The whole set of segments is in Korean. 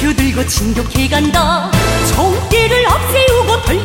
들고 진격해간다. 정계를 앞세우고 돌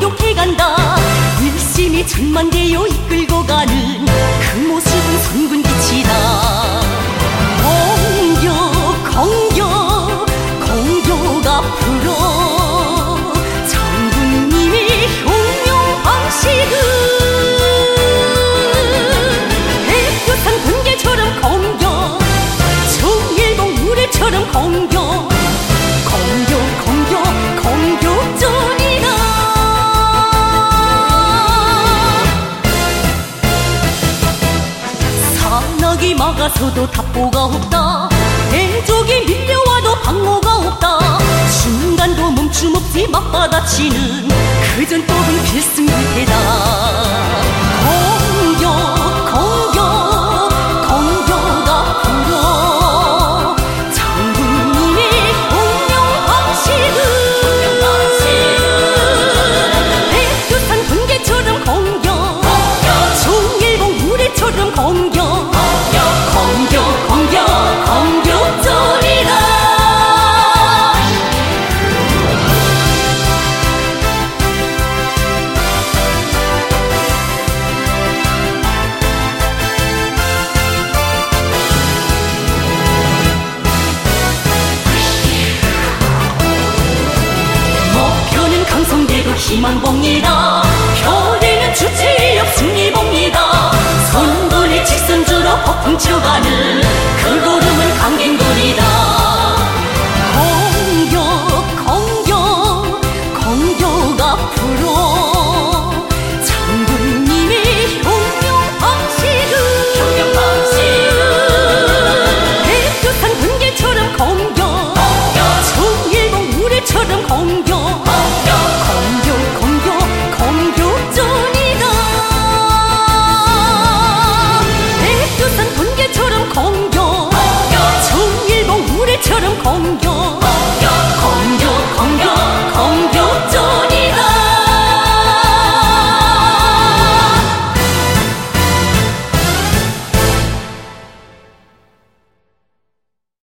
산악이 막아서도 답보가 없다. 대적이 밀려와도 방어가 없다. 순간도 멈춤 없이 맞받아치는 희망봅니다. 표리는 주체역 승리봅니다. 손불이 직선주로 폭풍쳐가는 그 걸음은 강갱군이다. 공격 공격 공격 앞으 성경.